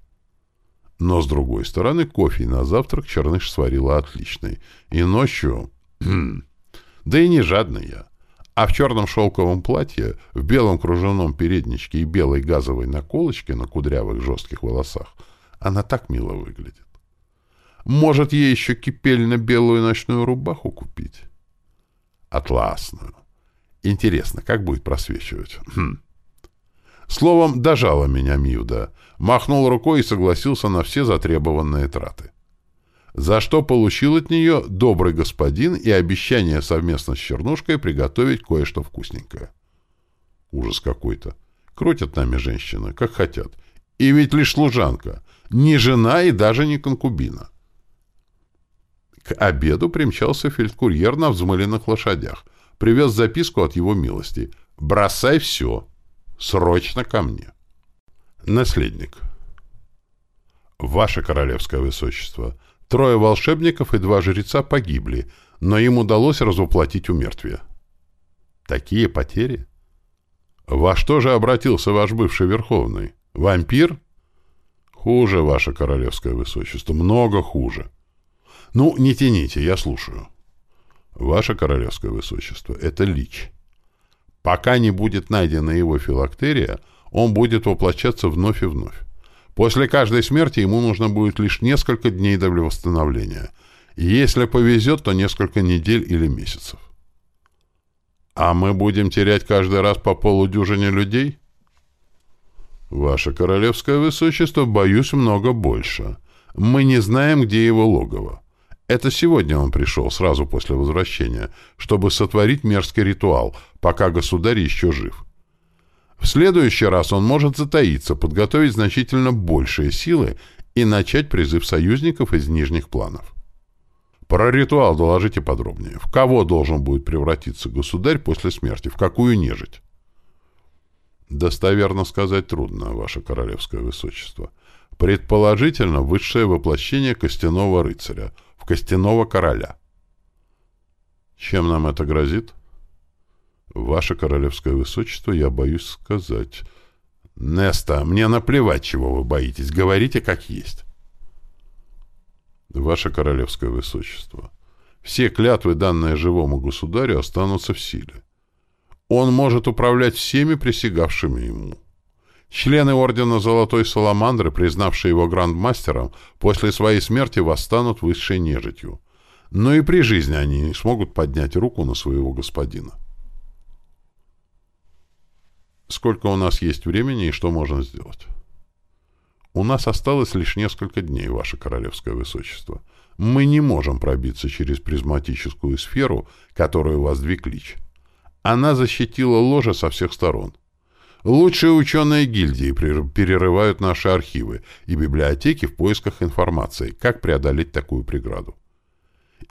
Но, с другой стороны, кофе на завтрак Черныш сварила отличный. И ночью... да и не жадный я. А в черном шелковом платье, в белом кружевном передничке и белой газовой наколочке на кудрявых жестких волосах она так мило выглядит. Может, ей еще кипельно-белую ночную рубаху купить? Атласную. Интересно, как будет просвечивать? Хм. Словом, дожала меня Мивда. Махнул рукой и согласился на все затребованные траты. За что получил от нее добрый господин и обещание совместно с Чернушкой приготовить кое-что вкусненькое. Ужас какой-то. Крутят нами женщины, как хотят. И ведь лишь служанка. Не жена и даже не конкубина. К обеду примчался фельдкурьер на взмыленных лошадях. Привез записку от его милости. «Бросай все!» Срочно ко мне. Наследник. Ваше королевское высочество, трое волшебников и два жреца погибли, но им удалось развоплотить умертвие. Такие потери? Во что же обратился ваш бывший верховный? Вампир? Хуже, ваше королевское высочество, много хуже. Ну, не тяните, я слушаю. Ваше королевское высочество, это лич. Пока не будет найдена его филактерия, он будет воплощаться вновь и вновь. После каждой смерти ему нужно будет лишь несколько дней для восстановления. Если повезет, то несколько недель или месяцев. А мы будем терять каждый раз по полудюжине людей? Ваше королевское высочество, боюсь, много больше. Мы не знаем, где его логово. Это сегодня он пришел, сразу после возвращения, чтобы сотворить мерзкий ритуал, пока государь еще жив. В следующий раз он может затаиться, подготовить значительно большие силы и начать призыв союзников из нижних планов. Про ритуал доложите подробнее. В кого должен будет превратиться государь после смерти? В какую нежить? Достоверно сказать трудно, ваше королевское высочество. Предположительно, высшее воплощение костяного рыцаря, в костяного короля. Чем нам это грозит? Ваше королевское высочество, я боюсь сказать. Неста, мне наплевать, чего вы боитесь. Говорите, как есть. Ваше королевское высочество, все клятвы, данные живому государю, останутся в силе. Он может управлять всеми присягавшими ему. Члены Ордена Золотой Саламандры, признавшие его грандмастером, после своей смерти восстанут высшей нежитью. Но и при жизни они не смогут поднять руку на своего господина. Сколько у нас есть времени и что можно сделать? У нас осталось лишь несколько дней, Ваше Королевское Высочество. Мы не можем пробиться через призматическую сферу, которую воздвиг Лич. Она защитила ложе со всех сторон. Лучшие ученые гильдии перерывают наши архивы и библиотеки в поисках информации, как преодолеть такую преграду.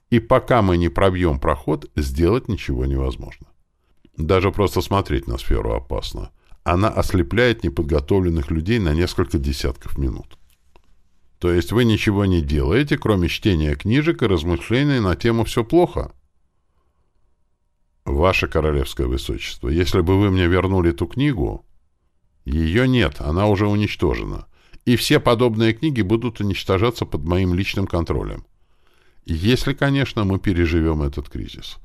И пока мы не пробьем проход, сделать ничего невозможно. Даже просто смотреть на сферу опасно она ослепляет неподготовленных людей на несколько десятков минут. То есть вы ничего не делаете, кроме чтения книжек и размышлений на тему «все плохо»? Ваше Королевское Высочество, если бы вы мне вернули ту книгу... Ее нет, она уже уничтожена. И все подобные книги будут уничтожаться под моим личным контролем. Если, конечно, мы переживем этот кризис.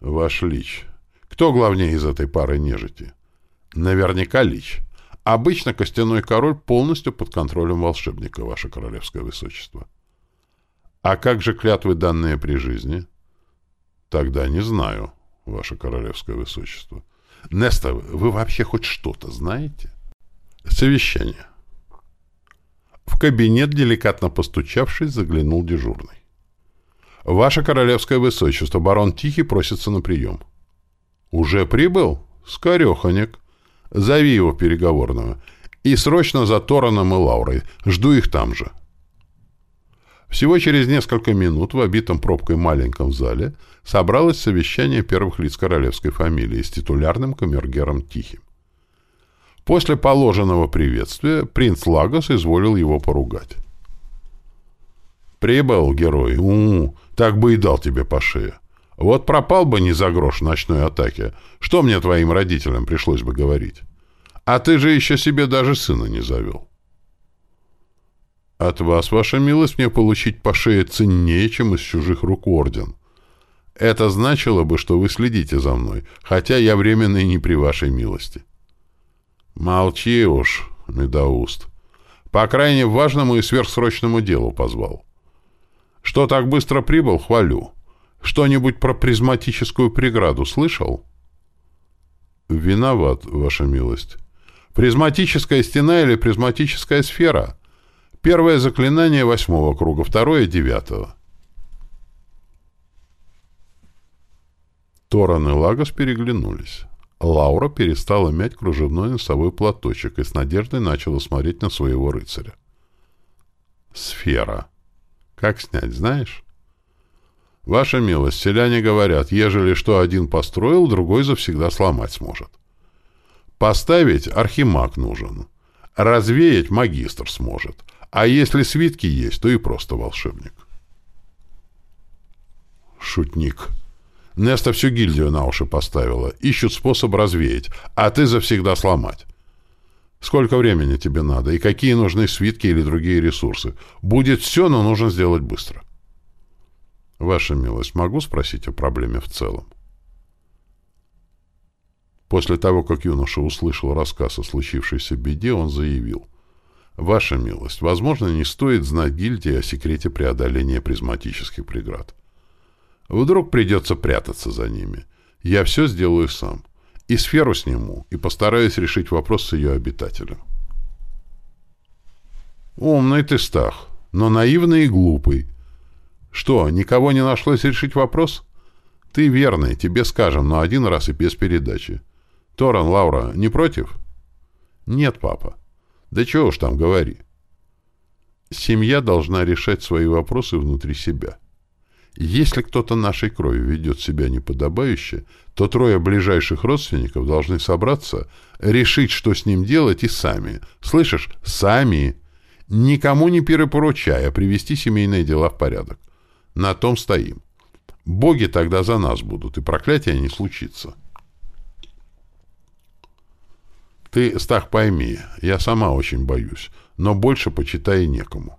Ваш Лич. Кто главнее из этой пары нежити? — Наверняка Лич. Обычно костяной король полностью под контролем волшебника, ваше королевское высочество. А как же клятвы, данные при жизни? Тогда не знаю, ваше королевское высочество. Неста, вы вообще хоть что-то знаете? Совещание. В кабинет, деликатно постучавшись, заглянул дежурный. «Ваше королевское высочество, барон Тихий просится на прием». «Уже прибыл? Скореханик. Зови его в переговорную. И срочно за Тораном и Лаурой. Жду их там же. Всего через несколько минут в обитом пробкой маленьком зале собралось совещание первых лиц королевской фамилии с титулярным камергером Тихим. После положенного приветствия принц Лагос изволил его поругать. «Прибыл, герой, у, -у, -у так бы и дал тебе по шее. Вот пропал бы не за грош ночной атаке. Что мне твоим родителям пришлось бы говорить? А ты же еще себе даже сына не завел. От вас, ваша милость, мне получить по шее ценнее, чем из чужих рук орден. Это значило бы, что вы следите за мной, хотя я временно и не при вашей милости. Молчи уж, медоуст. По крайне важному и сверхсрочному делу позвал. Что так быстро прибыл, хвалю. Что-нибудь про призматическую преграду слышал? Виноват, ваша милость. Призматическая стена или призматическая сфера? Первое заклинание восьмого круга, второе — девятого. Торан и Лагос переглянулись. Лаура перестала мять кружевной носовой платочек и с надеждой начала смотреть на своего рыцаря. «Сфера. Как снять, знаешь?» «Ваша милость, селяне говорят, ежели что один построил, другой завсегда сломать сможет. Поставить архимаг нужен. Развеять магистр сможет. А если свитки есть, то и просто волшебник». «Шутник», Неста всю гильдию на уши поставила. Ищут способ развеять, а ты завсегда сломать. Сколько времени тебе надо и какие нужны свитки или другие ресурсы? Будет все, но нужно сделать быстро. Ваша милость, могу спросить о проблеме в целом? После того, как юноша услышал рассказ о случившейся беде, он заявил. «Ваша милость, возможно, не стоит знать гильдии о секрете преодоления призматических преград. Вдруг придется прятаться за ними. Я все сделаю сам. И сферу сниму, и постараюсь решить вопрос с ее обитателем. Умный ты, Стах, но наивный и глупый. Что, никого не нашлось решить вопрос? Ты верный, тебе скажем, но один раз и без передачи. Торан, Лаура, не против? Нет, папа. Да чего уж там говори. Семья должна решать свои вопросы внутри себя. Если кто-то нашей крови ведет себя неподобающе, то трое ближайших родственников должны собраться, решить, что с ним делать, и сами. Слышишь? Сами. Никому не перепоручая привести семейные дела в порядок. На том стоим. Боги тогда за нас будут, и проклятия не случится. Ты, Стах, пойми, я сама очень боюсь, но больше почитай некому.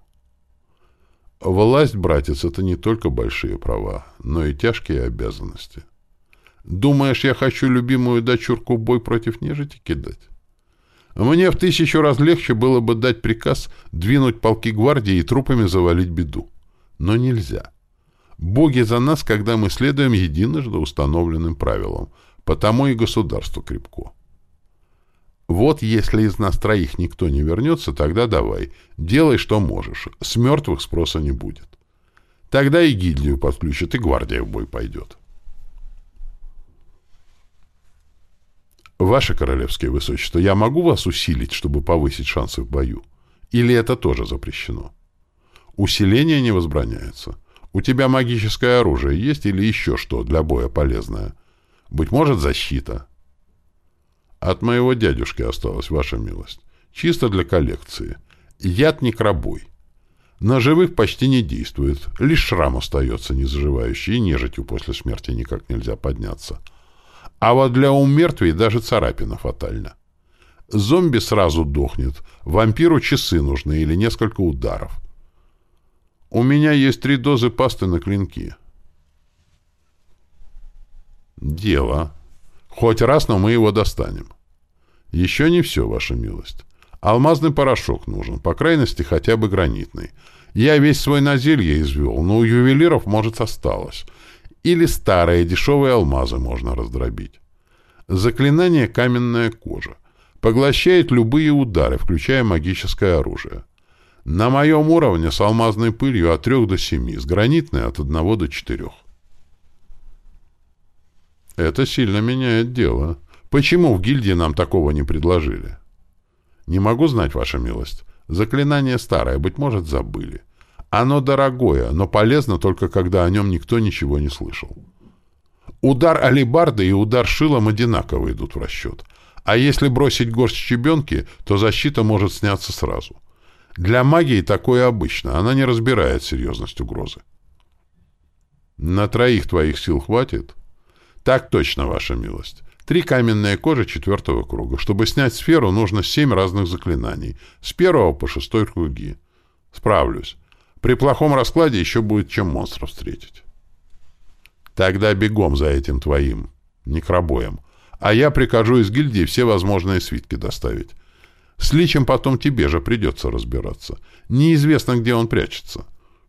Власть, братец, это не только большие права, но и тяжкие обязанности. Думаешь, я хочу любимую дочурку бой против нежити кидать? Мне в тысячу раз легче было бы дать приказ двинуть полки гвардии и трупами завалить беду. Но нельзя. Боги за нас, когда мы следуем единожды установленным правилам, потому и государство крепко. Вот если из нас троих никто не вернется, тогда давай, делай, что можешь. С мертвых спроса не будет. Тогда и гильдию подключат, и гвардия в бой пойдет. Ваше королевское высочество, я могу вас усилить, чтобы повысить шансы в бою? Или это тоже запрещено? Усиление не возбраняется. У тебя магическое оружие есть или еще что для боя полезное? Быть может, защита? От моего дядюшки осталась ваша милость. Чисто для коллекции. Яд не крабой. На живых почти не действует. Лишь шрам остается незаживающий, и нежитью после смерти никак нельзя подняться. А вот для умертвей даже царапина фатальна. Зомби сразу дохнет. Вампиру часы нужны или несколько ударов. У меня есть три дозы пасты на клинки. Дело. Хоть раз, но мы его достанем. Еще не все, ваша милость. Алмазный порошок нужен, по крайности, хотя бы гранитный. Я весь свой на зелье извел, но у ювелиров, может, осталось. Или старые дешевые алмазы можно раздробить. Заклинание «Каменная кожа». Поглощает любые удары, включая магическое оружие. На моем уровне с алмазной пылью от 3 до 7, с гранитной от 1 до 4. Это сильно меняет дело. Почему в гильдии нам такого не предложили? Не могу знать, ваша милость. Заклинание старое, быть может, забыли. Оно дорогое, но полезно только когда о нем никто ничего не слышал. Удар алибарды и удар шилом одинаково идут в расчет. А если бросить горсть щебенки, то защита может сняться сразу. Для магии такое обычно, она не разбирает серьезность угрозы. На троих твоих сил хватит? Так точно, ваша милость. Три каменные кожи четвертого круга. Чтобы снять сферу, нужно семь разных заклинаний. С первого по шестой круги. Справлюсь. При плохом раскладе еще будет чем монстров встретить. Тогда бегом за этим твоим некробоем. А я прикажу из гильдии все возможные свитки доставить. С личем потом тебе же придется разбираться. Неизвестно, где он прячется.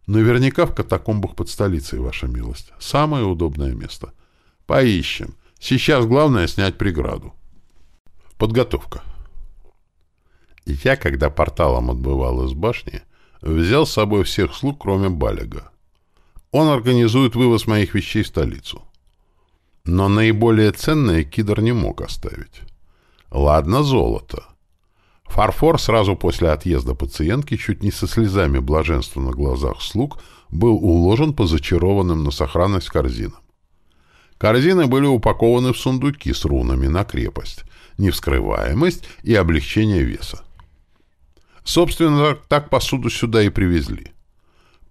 Наверняка в катакомбах под столицей, ваша милость. Самое удобное место. Поищем. Сейчас главное снять преграду. Подготовка. Я, когда порталом отбывал из башни, взял с собой всех слуг, кроме Баляга. Он организует вывоз моих вещей в столицу. Но наиболее ценное Кидр не мог оставить. Ладно, золото. Фарфор сразу после отъезда пациентки чуть не со слезами блаженства на глазах слуг был уложен по зачарованным на сохранность корзинам. Корзины были упакованы в сундуки с рунами на крепость, невскрываемость и облегчение веса. Собственно, так посуду сюда и привезли.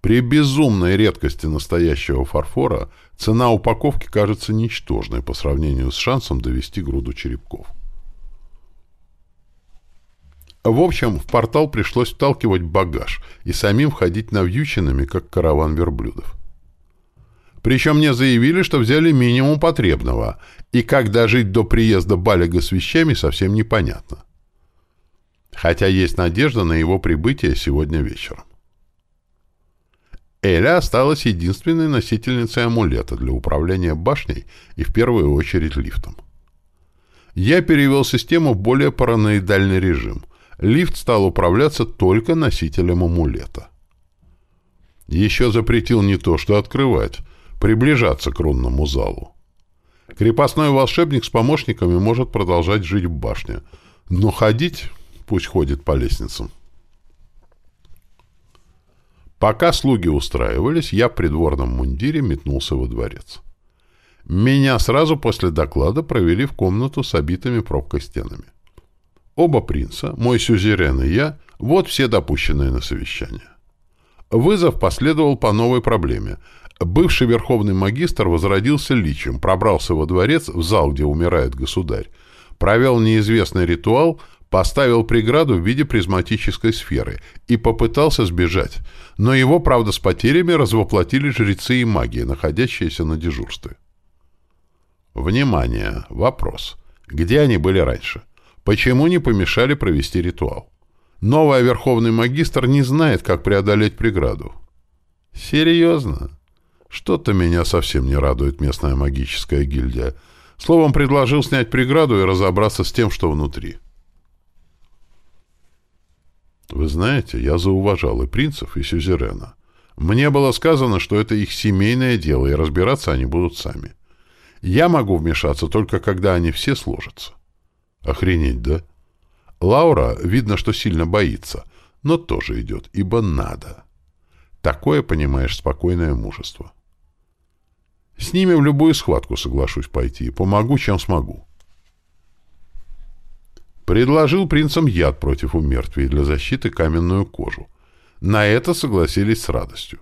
При безумной редкости настоящего фарфора цена упаковки кажется ничтожной по сравнению с шансом довести груду черепков. В общем, в портал пришлось вталкивать багаж и самим входить навьюченными, как караван верблюдов. Причем мне заявили, что взяли минимум потребного, и как дожить до приезда Баляга с вещами совсем непонятно. Хотя есть надежда на его прибытие сегодня вечером. Эля осталась единственной носительницей амулета для управления башней и в первую очередь лифтом. Я перевел систему в более параноидальный режим. Лифт стал управляться только носителем амулета. Еще запретил не то что открывать, приближаться к рунному залу. Крепостной волшебник с помощниками может продолжать жить в башне, но ходить пусть ходит по лестницам. Пока слуги устраивались, я в придворном мундире метнулся во дворец. Меня сразу после доклада провели в комнату с обитыми пробкой стенами. Оба принца, мой сюзерен и я, вот все допущенные на совещание. Вызов последовал по новой проблеме. Бывший верховный магистр возродился личем, пробрался во дворец, в зал, где умирает государь, провел неизвестный ритуал — поставил преграду в виде призматической сферы и попытался сбежать, но его, правда, с потерями развоплотили жрецы и маги, находящиеся на дежурстве. Внимание! Вопрос. Где они были раньше? Почему не помешали провести ритуал? Новый Верховный Магистр не знает, как преодолеть преграду. Серьезно? Что-то меня совсем не радует местная магическая гильдия. Словом, предложил снять преграду и разобраться с тем, что внутри. Вы знаете, я зауважал и принцев, и сюзерена. Мне было сказано, что это их семейное дело, и разбираться они будут сами. Я могу вмешаться только когда они все сложатся. Охренеть, да? Лаура, видно, что сильно боится, но тоже идет, ибо надо. Такое, понимаешь, спокойное мужество. С ними в любую схватку соглашусь пойти помогу, чем смогу. Предложил принцам яд против умертвия для защиты каменную кожу. На это согласились с радостью.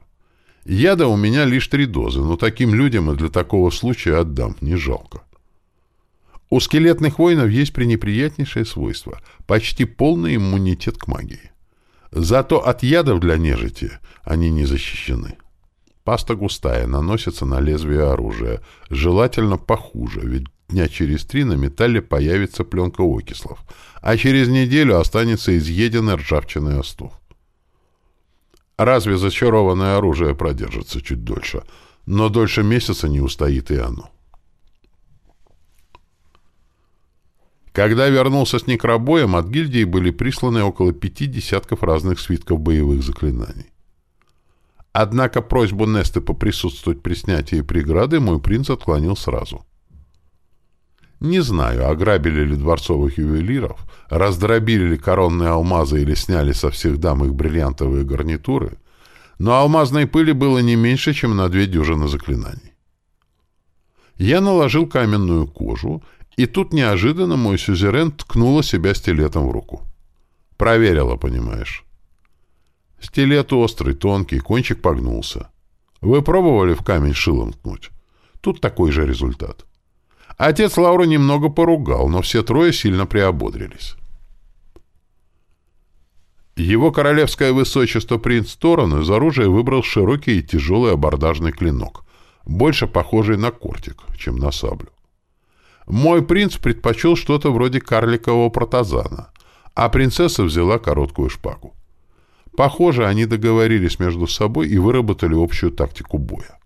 Яда у меня лишь три дозы, но таким людям и для такого случая отдам, не жалко. У скелетных воинов есть пренеприятнейшее свойство — почти полный иммунитет к магии. Зато от ядов для нежити они не защищены. Паста густая, наносится на лезвие оружия, желательно похуже, ведь Дня через три на металле появится пленка окислов, а через неделю останется изъеденный ржавчиной остов. Разве зачарованное оружие продержится чуть дольше? Но дольше месяца не устоит и оно. Когда вернулся с некробоем, от гильдии были присланы около пяти десятков разных свитков боевых заклинаний. Однако просьбу Несты поприсутствовать при снятии преграды мой принц отклонил сразу — не знаю, ограбили ли дворцовых ювелиров, раздробили ли коронные алмазы или сняли со всех дам их бриллиантовые гарнитуры, но алмазной пыли было не меньше, чем на две дюжины заклинаний. Я наложил каменную кожу, и тут неожиданно мой сюзерен ткнула себя стилетом в руку. Проверила, понимаешь. Стилет острый, тонкий, кончик погнулся. Вы пробовали в камень шилом ткнуть? Тут такой же результат. — Отец Лауру немного поругал, но все трое сильно приободрились. Его королевское высочество принц Торон из оружия выбрал широкий и тяжелый абордажный клинок, больше похожий на кортик, чем на саблю. Мой принц предпочел что-то вроде карликового протазана, а принцесса взяла короткую шпагу. Похоже, они договорились между собой и выработали общую тактику боя.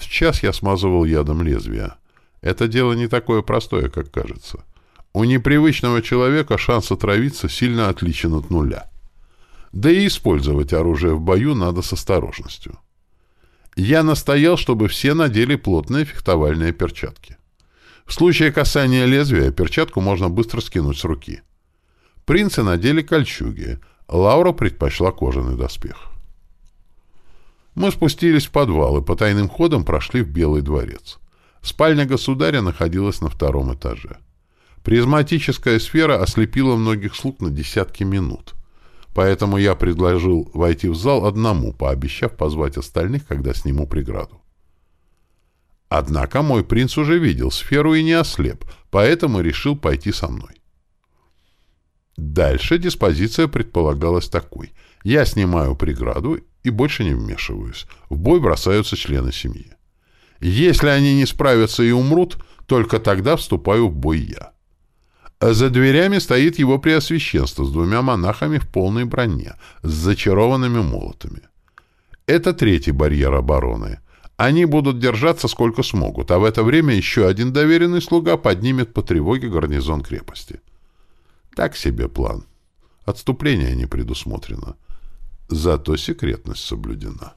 Сейчас я смазывал ядом лезвия. Это дело не такое простое, как кажется. У непривычного человека шанс отравиться сильно отличен от нуля. Да и использовать оружие в бою надо с осторожностью. Я настоял, чтобы все надели плотные фехтовальные перчатки. В случае касания лезвия перчатку можно быстро скинуть с руки. Принцы надели кольчуги, Лаура предпочла кожаный доспех. Мы спустились в подвал и по тайным ходам прошли в Белый дворец. Спальня государя находилась на втором этаже. Призматическая сфера ослепила многих слуг на десятки минут. Поэтому я предложил войти в зал одному, пообещав позвать остальных, когда сниму преграду. Однако мой принц уже видел сферу и не ослеп, поэтому решил пойти со мной. Дальше диспозиция предполагалась такой. Я снимаю преграду и больше не вмешиваюсь. В бой бросаются члены семьи. Если они не справятся и умрут, только тогда вступаю в бой я. А за дверями стоит его преосвященство с двумя монахами в полной броне, с зачарованными молотами. Это третий барьер обороны. Они будут держаться сколько смогут, а в это время еще один доверенный слуга поднимет по тревоге гарнизон крепости. Так себе план. Отступление не предусмотрено. Зато секретность соблюдена.